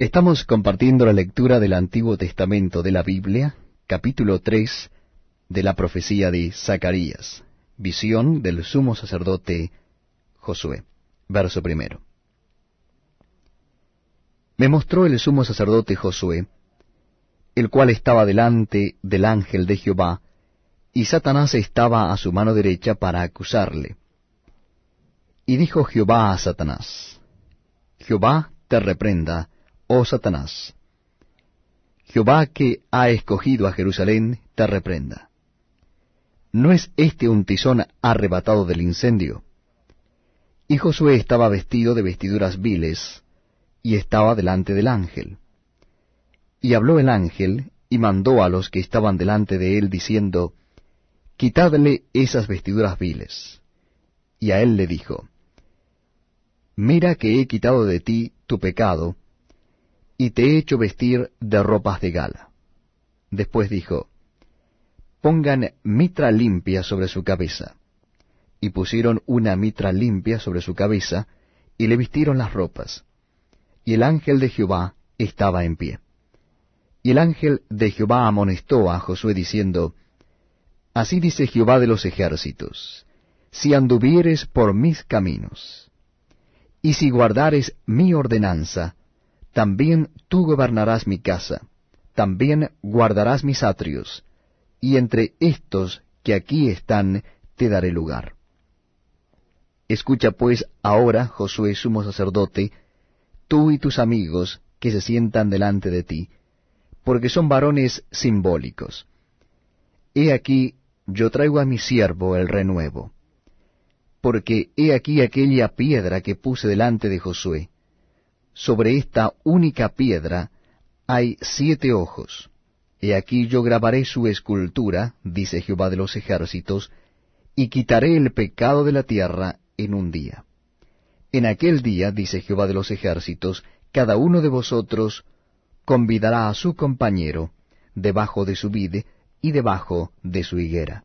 Estamos compartiendo la lectura del Antiguo Testamento de la Biblia, capítulo 3 de la profecía de Zacarías, visión del sumo sacerdote Josué. Verso primero. Me mostró el sumo sacerdote Josué, el cual estaba delante del ángel de Jehová, y Satanás estaba a su mano derecha para acusarle. Y dijo Jehová a Satanás, Jehová te reprenda, oh Satanás. Jehová que ha escogido a Jerusalén te reprenda. ¿No es este un tizón arrebatado del incendio? Y Josué estaba vestido de vestiduras viles, y estaba delante del ángel. Y habló el ángel, y mandó a los que estaban delante de él, diciendo, Quitadle esas vestiduras viles. Y a él le dijo, Mira que he quitado de ti tu pecado, y te he hecho vestir de ropas de gala. Después dijo, Pongan mitra limpia sobre su cabeza. Y pusieron una mitra limpia sobre su cabeza, y le vistieron las ropas. Y el ángel de Jehová estaba en pie. Y el ángel de Jehová amonestó a Josué diciendo, Así dice Jehová de los ejércitos, si anduvieres por mis caminos, y si guardares mi ordenanza, también tú gobernarás mi casa, también guardarás mis atrios, y entre estos que aquí están te daré lugar. Escucha pues ahora, Josué sumo sacerdote, tú y tus amigos que se sientan delante de ti, porque son varones simbólicos. He aquí, yo traigo a mi siervo el renuevo, porque he aquí aquella piedra que puse delante de Josué, sobre esta única piedra hay siete ojos. He aquí yo grabaré su escultura, dice Jehová de los ejércitos, y quitaré el pecado de la tierra en un día. En aquel día, dice Jehová de los ejércitos, cada uno de vosotros convidará a su compañero debajo de su vid y debajo de su higuera.